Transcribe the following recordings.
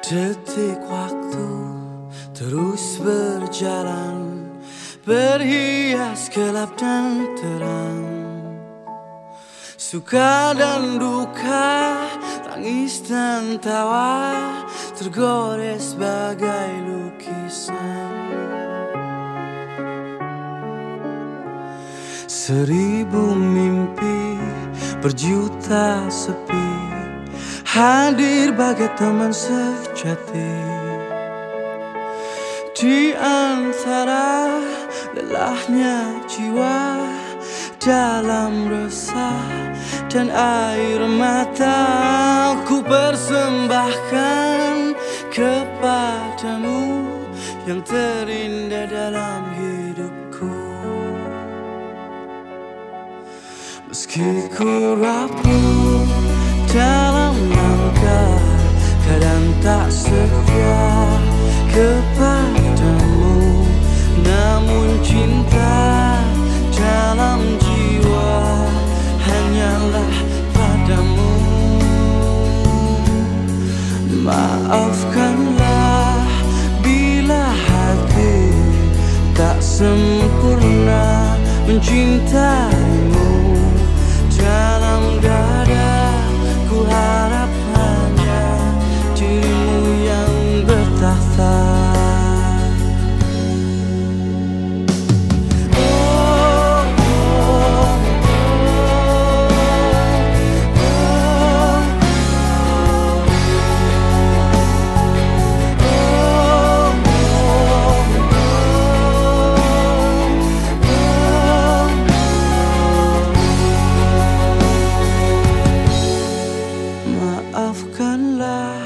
Detik waktu terus berjalan Berhias gelap dan terang. Suka dan duka, tangis dan tawa Tergores bagai lukisan. Seribu mimpi berjuta sepi Hadir bagai teman sejati. Di antara lelahnya jiwa Dalam resah dan air mata Ku persembahkan kepadamu Yang terindah dalam hidupku. Meski ku rapuh dalam langkah Kadang tak setia kepadamu. Namun cinta dalam jiwa Hanyalah padamu. Maafkanlah bila hati Tak sempurna mencintaimu Maafkanlah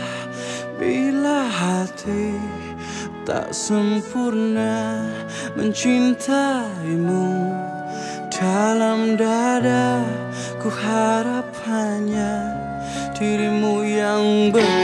bila hati tak sempurna mencintaimu. Dalam dada ku harap hanya dirimu yang bertakhta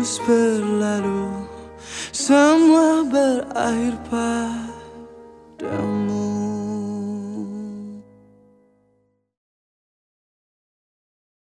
terus berlalu. Semua berakhir padamu